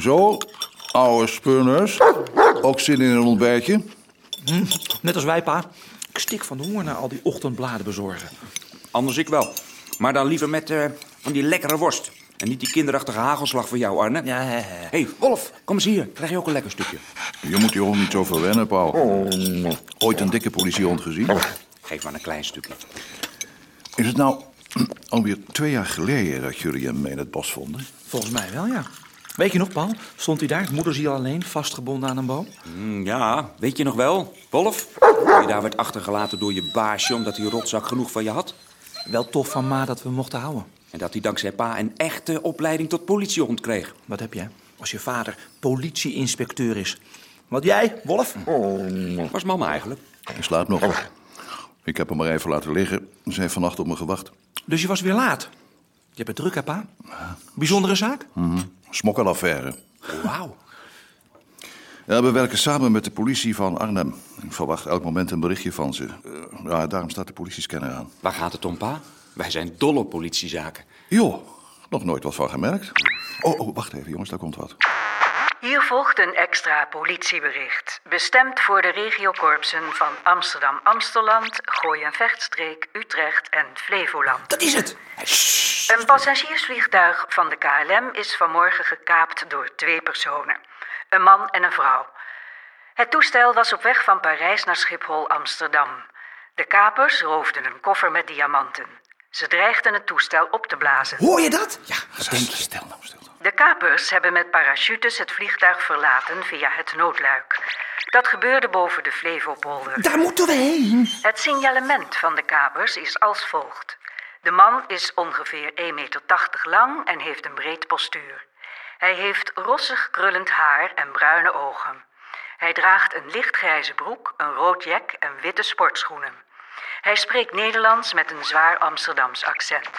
Zo, oude spunners. Ook zin in een ontbijtje? Net als wij, pa. Ik stik van de honger naar al die ochtendbladen bezorgen. Anders ik wel. Maar dan liever met eh, van die lekkere worst. En niet die kinderachtige hagelslag voor jou, Arne. Ja. Hé, hey, Wolf, kom eens hier. Krijg je ook een lekker stukje? Je moet je hond niet zo verwennen, Paul. Ooit een dikke politiehond gezien? Geef maar een klein stukje. Is het nou alweer twee jaar geleden dat jullie hem in het bos vonden? volgens mij wel, ja. Weet je nog, Paul? Stond hij daar, moederziel alleen, vastgebonden aan een boom? Mm, ja, weet je nog wel, Wolf? Hoe je daar werd achtergelaten door je baasje omdat hij rotzak genoeg van je had? Wel tof van ma dat we hem mochten houden. En dat hij dankzij pa een echte opleiding tot politiehond kreeg. Wat heb jij? Als je vader politie-inspecteur is. Wat jij, Wolf? Was mama eigenlijk? Hij slaapt nog. Ik heb hem maar even laten liggen. Ze heeft vannacht op me gewacht. Dus je was weer laat. Je hebt het druk, hè, pa? Bijzondere zaak? Smokkelaffaire. Wauw. Ja, we werken samen met de politie van Arnhem. Ik verwacht elk moment een berichtje van ze. Eh, ja, daarom staat de politiescanner aan. Waar gaat het om, pa? Wij zijn dol op politiezaken. Jo, nog nooit wat van gemerkt. Oh, oh, wacht even, jongens, daar komt wat. Hier volgt een extra politiebericht. Bestemd voor de regiokorpsen van Amsterdam, Amsteland, Gooi en Vechtstreek, Utrecht en Flevoland. Dat is het! Een passagiersvliegtuig van de KLM is vanmorgen gekaapt door twee personen. Een man en een vrouw. Het toestel was op weg van Parijs naar Schiphol, Amsterdam. De kapers roofden een koffer met diamanten. Ze dreigden het toestel op te blazen. Hoor je dat? Ja, Wat denk je? Nou, stil nou. De kapers hebben met parachutes het vliegtuig verlaten via het noodluik. Dat gebeurde boven de Flevopolder. daar moeten we heen. Het signalement van de kapers is als volgt. De man is ongeveer 1,80 meter lang en heeft een breed postuur. Hij heeft rossig krullend haar en bruine ogen. Hij draagt een lichtgrijze broek, een rood jack en witte sportschoenen. Hij spreekt Nederlands met een zwaar Amsterdams accent.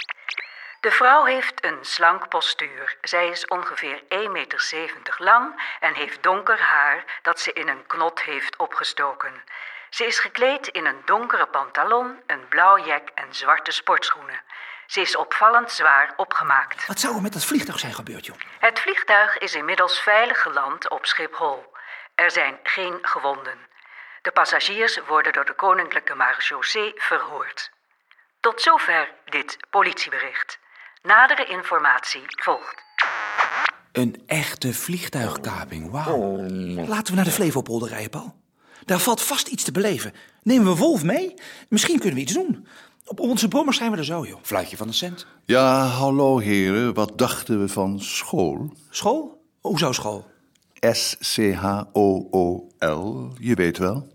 De vrouw heeft een slank postuur. Zij is ongeveer 1,70 meter lang en heeft donker haar dat ze in een knot heeft opgestoken. Ze is gekleed in een donkere pantalon, een blauw jack en zwarte sportschoenen. Ze is opvallend zwaar opgemaakt. Wat zou er met dat vliegtuig zijn gebeurd, joh? Het vliegtuig is inmiddels veilig geland op Schiphol. Er zijn geen gewonden. De passagiers worden door de Koninklijke Marechaussee verhoord. Tot zover dit politiebericht. Nadere informatie volgt. Een echte vliegtuigkaping, wauw. Laten we naar de Flevopolder rijden, Paul. Daar valt vast iets te beleven. Nemen we Wolf mee? Misschien kunnen we iets doen. Op onze brommers zijn we er zo, joh. Fluitje van een cent. Ja, hallo heren, wat dachten we van school? School? Hoezo school? S-C-H-O-O-L, je weet wel.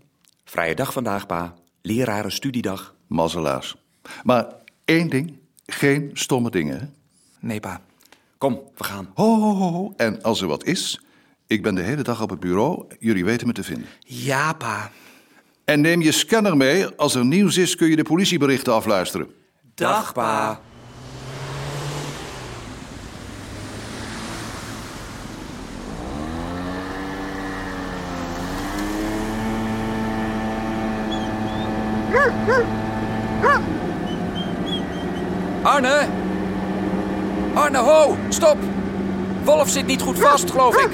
Vrije dag vandaag, pa. Leraren studiedag. Mazzelaars. Maar één ding, geen stomme dingen. hè? Nee, pa. Kom, we gaan. Ho, ho, ho, ho. En als er wat is, ik ben de hele dag op het bureau, jullie weten me te vinden. Ja, pa. En neem je scanner mee, als er nieuws is kun je de politieberichten afluisteren. Dag, pa. Arne! Arne, ho! Stop! Wolf zit niet goed vast, geloof ik.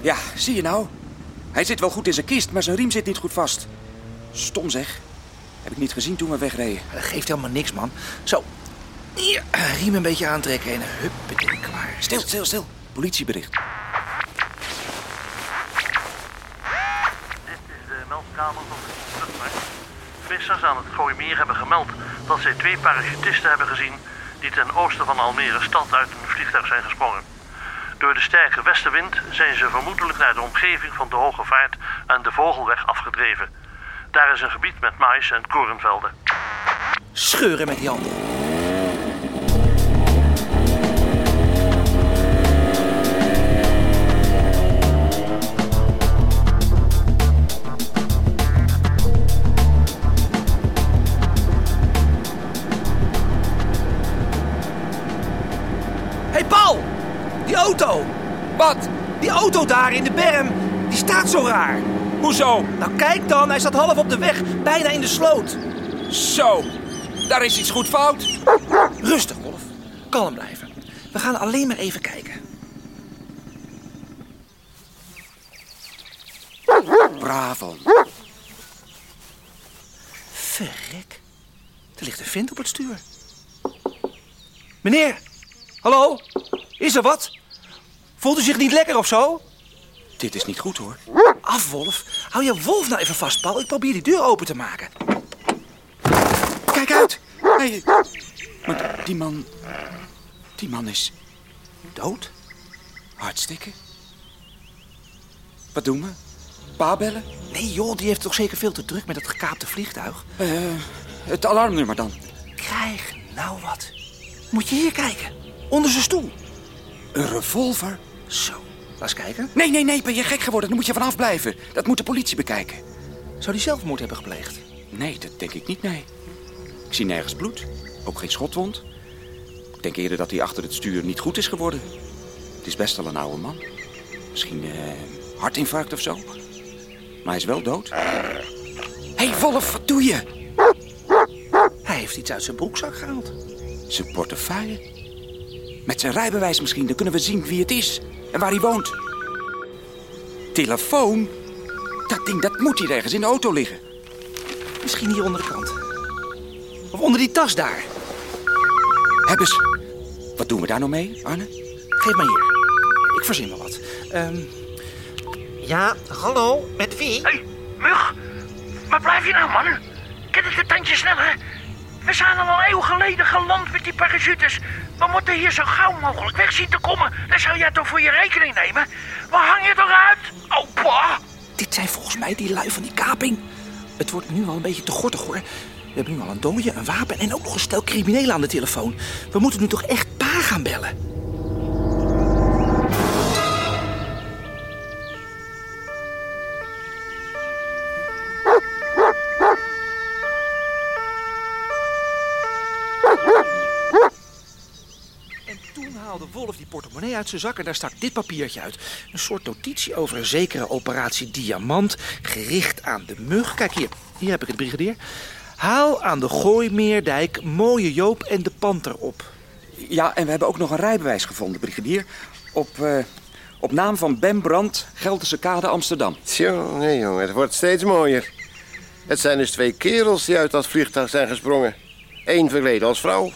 Ja, zie je nou? Hij zit wel goed in zijn kist, maar zijn riem zit niet goed vast. Stom zeg. Heb ik niet gezien toen we wegreden. Dat geeft helemaal niks, man. Zo. Hier, riem een beetje aantrekken en huppatee, klaar. Stil, stil, stil. Politiebericht. Dit is de meldkamer van de luchtmacht. Vissers aan het Gooimeer hebben gemeld dat zij twee parachutisten hebben gezien die ten oosten van Almere stad uit een vliegtuig zijn gesprongen. Door de sterke westenwind zijn ze vermoedelijk naar de omgeving van de Hoge Vaart en de Vogelweg afgedreven. Daar is een gebied met mais en korenvelden. Scheuren met die handen. Wat? Die auto daar in de berm, die staat zo raar. Hoezo? Nou, kijk dan, hij staat half op de weg, bijna in de sloot. Zo. Daar is iets goed fout. Rustig, Wolf. Kalm blijven. We gaan alleen maar even kijken. Bravo. Verrek. Er ligt een vent op het stuur. Meneer, hallo? Is er wat? Voelt u zich niet lekker of zo? Dit is niet goed hoor. Af, Wolf. Hou je Wolf nou even vast, Paul. Ik probeer die deur open te maken. Kijk uit. Hey. Maar die man... Die man is Dood? hartstikke. Wat doen we? Pa bellen? Nee, joh, die heeft toch zeker veel te druk met dat gekaapte vliegtuig. Eh, het alarmnummer dan. Krijg nou wat. Moet je hier kijken. Onder zijn stoel. Een revolver? Zo, laat eens kijken. Nee, nee, nee, ben je gek geworden? Daar moet je vanaf blijven. Dat moet de politie bekijken. Zou die zelfmoord hebben gepleegd? Nee, dat denk ik niet, nee. Ik zie nergens bloed. Ook geen schotwond. Ik denk eerder dat hij achter het stuur niet goed is geworden. Het is best wel een oude man. Misschien eh, hartinfarct of zo. Maar hij is wel dood. Hé, hey, Wolf, wat doe je? Hij heeft iets uit zijn broekzak gehaald. Zijn portefeuille. Met zijn rijbewijs misschien, dan kunnen we zien wie het is. En waar hij woont. Telefoon? Dat ding, dat moet hier ergens in de auto liggen. Misschien hier onder de kant. Of onder die tas daar. Hebben ze... Wat doen we daar nou mee, Arne? Geef maar hier. Ik verzin wel wat. Ehm, Ja, hallo, met wie? Hé, hey, Mug. Waar blijf je nou, man? Ken het een tandje sneller? We zijn al een eeuw geleden geland met die parachutes. We moeten hier zo gauw mogelijk weg zien te komen. Dat zou jij toch voor je rekening nemen? Waar hang je toch uit? Opa! dit zijn volgens mij die lui van die kaping. Het wordt nu wel een beetje te gortig hoor. We hebben nu al een dooie, een wapen en ook nog een stel criminelen aan de telefoon. We moeten nu toch echt pa gaan bellen. Wolf die portemonnee uit zijn zak en daar stak dit papiertje uit. Een soort notitie over een zekere operatie Diamant, gericht aan de mug. Kijk hier, hier heb ik het brigadier. Haal aan de Gooimeerdijk mooie Joop en de panter op. Ja, en we hebben ook nog een rijbewijs gevonden, brigadier. Op, eh, op naam van Ben Brandt, Gelderse Kade, Amsterdam. Tjonge, jongen, het wordt steeds mooier. Het zijn dus twee kerels die uit dat vliegtuig zijn gesprongen. Eén verleden als vrouw.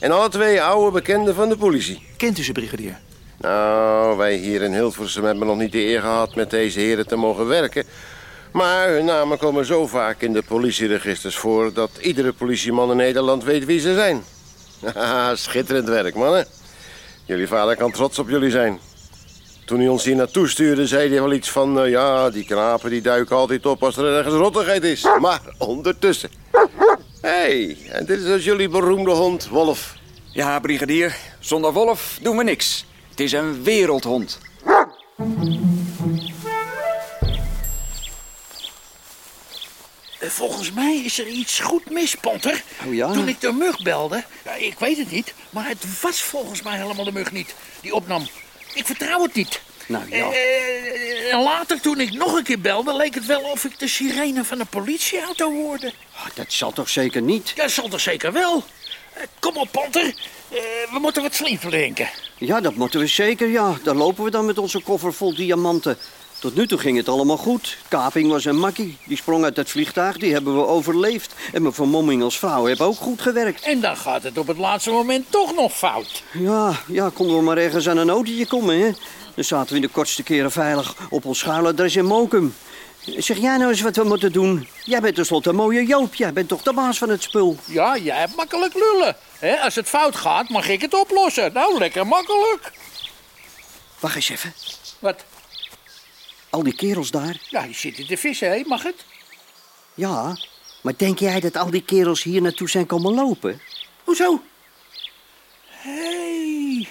En alle twee oude bekenden van de politie. Kent u ze, brigadier? Nou, wij hier in Hilversum hebben nog niet de eer gehad met deze heren te mogen werken. Maar hun namen komen zo vaak in de politieregisters voor... dat iedere politieman in Nederland weet wie ze zijn. Haha, schitterend werk, mannen. Jullie vader kan trots op jullie zijn. Toen hij ons hier naartoe stuurde, zei hij wel iets van... eh, ja, die knapen die duiken altijd op als er ergens rottigheid is. Maar ondertussen... Hé, hey, en dit is dus jullie beroemde hond, Wolf. Ja, brigadier, zonder Wolf doen we niks. Het is een wereldhond. Eh, Volgens mij is er iets goed mis, Ponter. Oh ja? Toen ik de mug belde, ja, ik weet het niet, maar het was volgens mij helemaal de mug niet die opnam. Ik vertrouw het niet. Nou ja. Eh, eh, en later, toen ik nog een keer belde, leek het wel of ik de sirene van een politieauto hoorde. Ah, Dat zal toch zeker niet? Ja, zal er zeker wel. Eh, kom op, Ponter. Eh, we moeten wat slim drinken. Ja, dat moeten we zeker, ja. Daar lopen we dan met onze koffer vol diamanten. Tot nu toe ging het allemaal goed. Kaping was een makkie. Die sprong uit het vliegtuig, die hebben we overleefd. En mijn vermomming als vrouw heeft ook goed gewerkt. En dan gaat het op het laatste moment toch nog fout. Ja, ja, konden we maar ergens aan een autootje komen, hè. Dan zaten we in de kortste keren veilig op ons schuiladres in Mokum. Zeg jij nou eens wat we moeten doen? Jij bent tenslotte een mooie Joop. Jij bent toch de baas van het spul? Ja, jij hebt makkelijk lullen. Hè, als het fout gaat, mag ik het oplossen. Nou, lekker makkelijk. Wacht eens even. Wat? Al die kerels daar. Ja, je zit in de vissen, hè? Mag het? Ja, maar denk jij dat al die kerels hier naartoe zijn komen lopen? Hoezo? Hé, hey,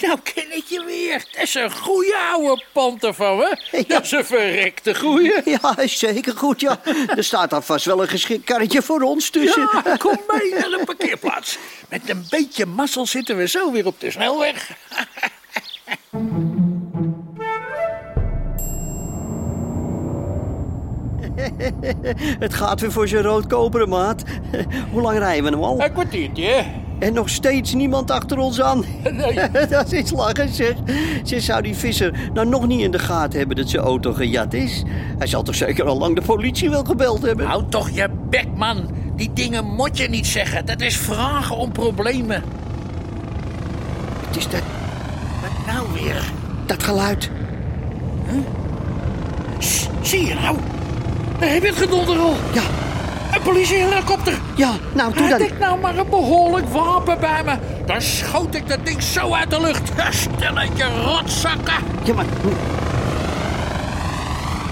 nou ken ik je weer. Dat is een goeie oude panter van me. Ja. Dat is een verrekte goeie. Ja, is zeker goed, ja. Er staat daar vast wel een geschikt karretje voor ons tussen. Ja, kom mee naar de parkeerplaats. Met een beetje mazzel zitten we zo weer op de snelweg. Het gaat weer voor zijn roodkoperen, maat. Hoe lang rijden we nou al? Een kwartiertje. En nog steeds niemand achter ons aan. Nee. dat is lachen, zeg. Ze zou die visser nou nog niet in de gaten hebben dat zijn auto gejat is. Hij zal toch zeker al lang de politie wel gebeld hebben? Houd toch je bek, man. Die dingen moet je niet zeggen. Dat is vragen om problemen. Het is dat, Wat nou weer? dat geluid. Sst, zie je nou? Daar heb je het gedonder al. Ja, Een politiehelikopter. ja, nou doe Had dan. ik nou maar een behoorlijk wapen bij me, dan schoot ik dat ding zo uit de lucht. Stelletje rotzakken. Ja, maar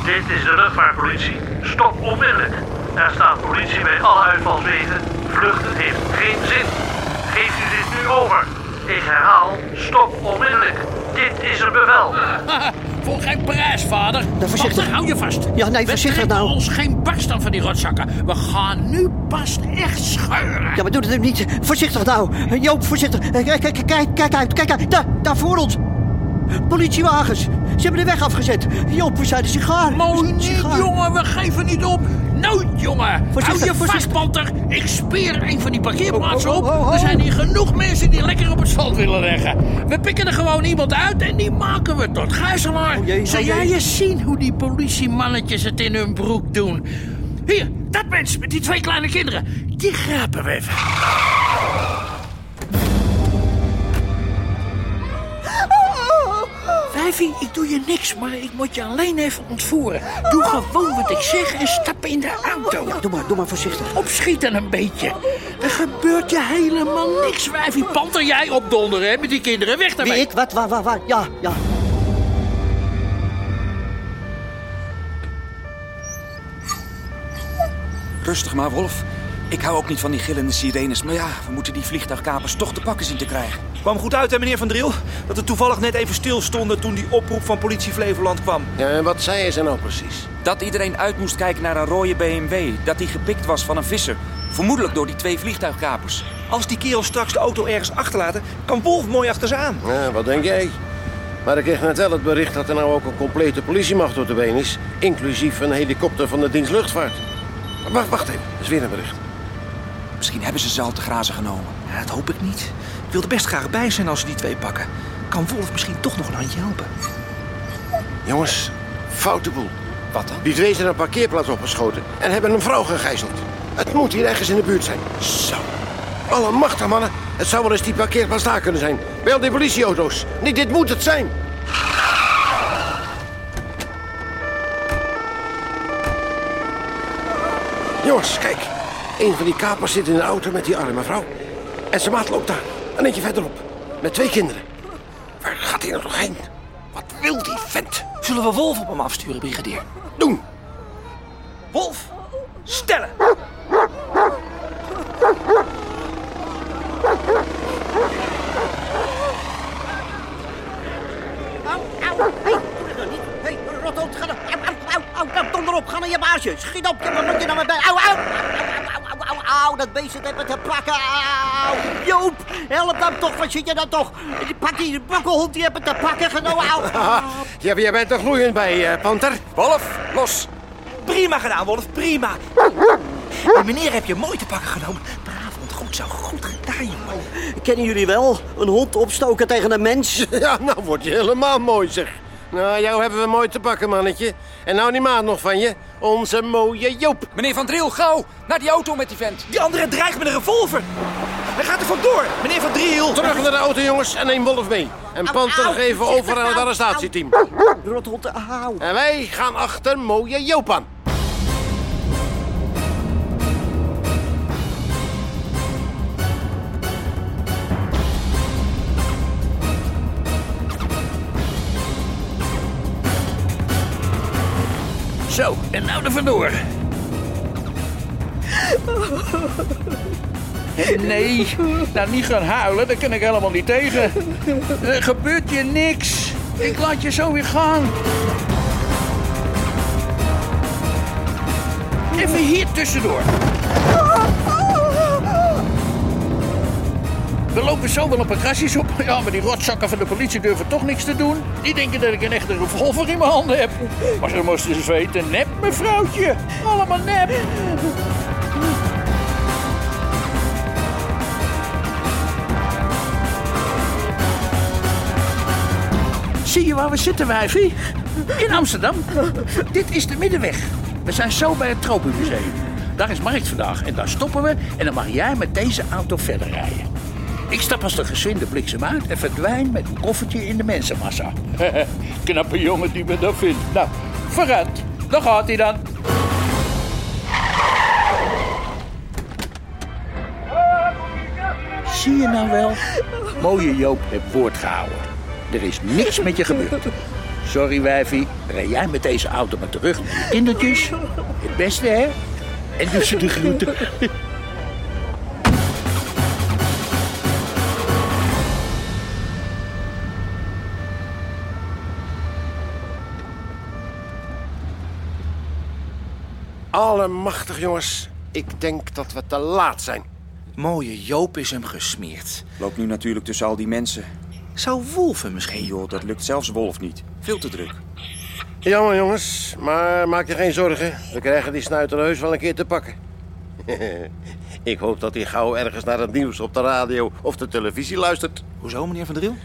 Dit is de luchtvaartpolitie. Stop onmiddellijk. Er staat politie bij alle uitvalswegen. Vluchten heeft geen zin. Geeft u dit nu over. Ik herhaal, stop onmiddellijk. Dit is een bevel. Voor geen prijs, vader. Nou, voorzichtig. Hou je vast. Ja, nee, We voorzichtig nou. ons geen barst aan van die rotzakken. We gaan nu pas echt scheuren. Ja, maar doe het niet. Voorzichtig nou. Joop, voorzichtig. Eh, Kijk, kijk, kijk, kijk uit. Kijk uit. Daar, daar voor ons. Politiewagens. Ze hebben de weg afgezet. Joop, we zijn de sigaar. We Mooi niet, jongen. We geven niet op. Nooit, jongen. Voorzichtig, Hou je vast, voorzichtig. panter. Ik speer een van die parkeerplaatsen Oh, oh, op. oh, oh. Er zijn hier genoeg mensen die lekker op het zand willen leggen. We pikken er gewoon iemand uit en die maken we tot gijzelaar. Zou jij eens zien hoe die politiemannetjes het in hun broek doen? Hier, dat mens met die twee kleine kinderen. Die grapen we even. Wijfie, ik doe je niks, maar ik moet je alleen even ontvoeren. Doe gewoon wat ik zeg en stap in de auto. Doe maar, doe maar voorzichtig. Opschieten een beetje. Er gebeurt je helemaal niks, wijfie. Panter, jij opdonderen hè, met die kinderen. Weg Wie daarmee. ik? Wat, waar, waar, waar? Ja, ja. Rustig maar, Wolf. Ik hou ook niet van die gillende sirenes. Maar ja, we moeten die vliegtuigkapers toch te pakken zien te krijgen. Kwam goed uit, hè, meneer Van Driel? Dat we toevallig net even stilstonden toen die oproep van politie Flevoland kwam. Ja, en wat zei ze nou precies? Dat iedereen uit moest kijken naar een rode BMW. Dat die gepikt was van een visser. Vermoedelijk door die twee vliegtuigkapers. Als die kerels straks de auto ergens achterlaten, kan Wolf mooi achter ze aan. Ja, wat denk jij? Maar ik kreeg net wel het bericht dat er nou ook een complete politiemacht op de been is. Inclusief een helikopter van de dienst luchtvaart. Wacht, wacht even. Dat is weer een bericht. Misschien hebben ze ze al te grazen genomen. Ja, dat hoop ik niet. Ik wil er best graag bij zijn als ze die twee pakken. Kan Wolf misschien toch nog een handje helpen? Jongens, foute boel. Wat dan? Die twee zijn een parkeerplaats opgeschoten en hebben een vrouw gegijzeld. Het moet hier ergens in de buurt zijn. Zo. Allemachtig, mannen. Het zou wel eens die parkeerplaats daar kunnen zijn. Bij al die politieauto's. Nee, dit moet het zijn. Jongens, kijk. Een van die kapers zit in de auto met die arme vrouw. En zijn maat loopt daar. Een eentje verderop. Met twee kinderen. Waar gaat hij nou nog heen? Wat wil die vent? Zullen we Wolf op hem afsturen, brigadier? Doen. Wolf, stellen! Au, au, hey, doe dat nou niet. Hey, rothond, ga nou. Au, au, au, au, nou, donder op, ga naar je baasje. Schiet op, je moet je nou met bij. Au, au, au, au, au, au, au, dat beest even te pakken. Au, Joop, help dan toch, wat zit je dan toch? Die pak die bokkelhond, die hebben te pakken genomen. Au, Haha, ja, jij bent er gloeiend bij, eh, Panter. Wolf, los! Prima gedaan, Wolf, prima. En meneer heb je mooi te pakken genomen. Braaf, want goed zo, goed gedaan, jongen. Kennen jullie wel? Een hond opstoken tegen een mens? Ja, nou wordt je helemaal mooi, zeg. Nou, jou hebben we mooi te pakken, mannetje. En nou die maat nog van je. Onze mooie Joop. Meneer Van Driel, gauw! Naar die auto met die vent. Die andere dreigt met een revolver. Hij gaat er vandoor, meneer Van Driel. Terug naar de auto, jongens, en neem Wolf mee. En Panter geven over aan het au, arrestatieteam. Rothond. En wij gaan achter mooie Joop aan. Zo, en nou er vandoor. Nee, nou niet gaan huilen, daar kan ik helemaal niet tegen. Er gebeurt je niks. Ik laat je zo weer gaan. Even hier tussendoor. We lopen zo wel een paar grasjes op. Ja, maar die rotzakken van de politie durven toch niks te doen. Die denken dat ik een echte revolver in mijn handen heb. Maar ze moesten eens weten, nep, mevrouwtje. Allemaal nep. Zie je waar we zitten, wijfie? In Amsterdam. Dit is de Middenweg. We zijn zo bij het Tropenmuseum. Daar is markt vandaag en daar stoppen we en dan mag jij met deze auto verder rijden. Ik stap als de gezwinde bliksem uit en verdwijn met een koffertje in de mensenmassa. Knappe jongen die me dat vindt. Nou, vooruit. Daar gaat hij dan. Zie je nou wel? Mooie Joop heeft woord gehouden. Er is niks met je gebeurd. Sorry, wijfie. Rij jij met deze auto maar terug naar je kindertjes. Het beste, hè? En ze de groeten. Allemachtig, jongens. Ik denk dat we te laat zijn. Mooie Joop is hem gesmeerd. Loopt nu natuurlijk tussen al die mensen. Zou Wolf hem misschien... Joh, dat lukt zelfs Wolf niet. Veel te druk. Jammer, jongens. Maar maak je geen zorgen. We krijgen die snuiter heus wel een keer te pakken. Ik hoop dat hij gauw ergens naar het nieuws op de radio of de televisie luistert. Hoezo, meneer Van Driel?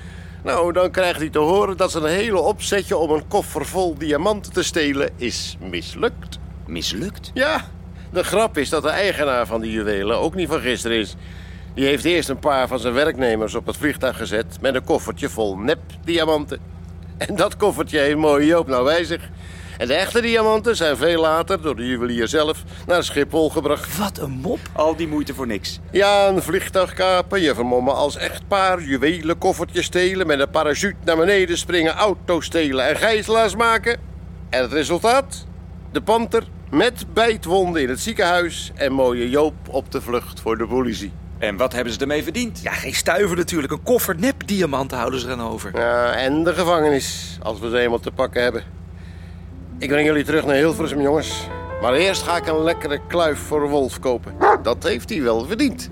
Nou, dan krijgt hij te horen dat zijn hele opzetje om een koffer vol diamanten te stelen is mislukt. Mislukt? Ja, de grap is dat de eigenaar van die juwelen ook niet van gisteren is. Die heeft eerst een paar van zijn werknemers op het vliegtuig gezet met een koffertje vol nep-diamanten. En dat koffertje heeft mooie Joop nou bij zich. En de echte diamanten zijn veel later door de juwelier zelf naar Schiphol gebracht. Wat een mop. Al die moeite voor niks. Ja, een vliegtuig kapen, je vermommen als echtpaar, juwelen koffertjes stelen, met een parachute naar beneden springen, auto's stelen en gijzelaars maken. En het resultaat? De panter met bijtwonden in het ziekenhuis en mooie Joop op de vlucht voor de politie. En wat hebben ze ermee verdiend? Ja, geen stuiver natuurlijk. Een koffer nep diamanten houden ze eraan over. Ja, en de gevangenis, als we ze eenmaal te pakken hebben. Ik breng jullie terug naar Hilversum, jongens. Maar eerst ga ik een lekkere kluif voor Wolf kopen. Dat heeft hij wel verdiend.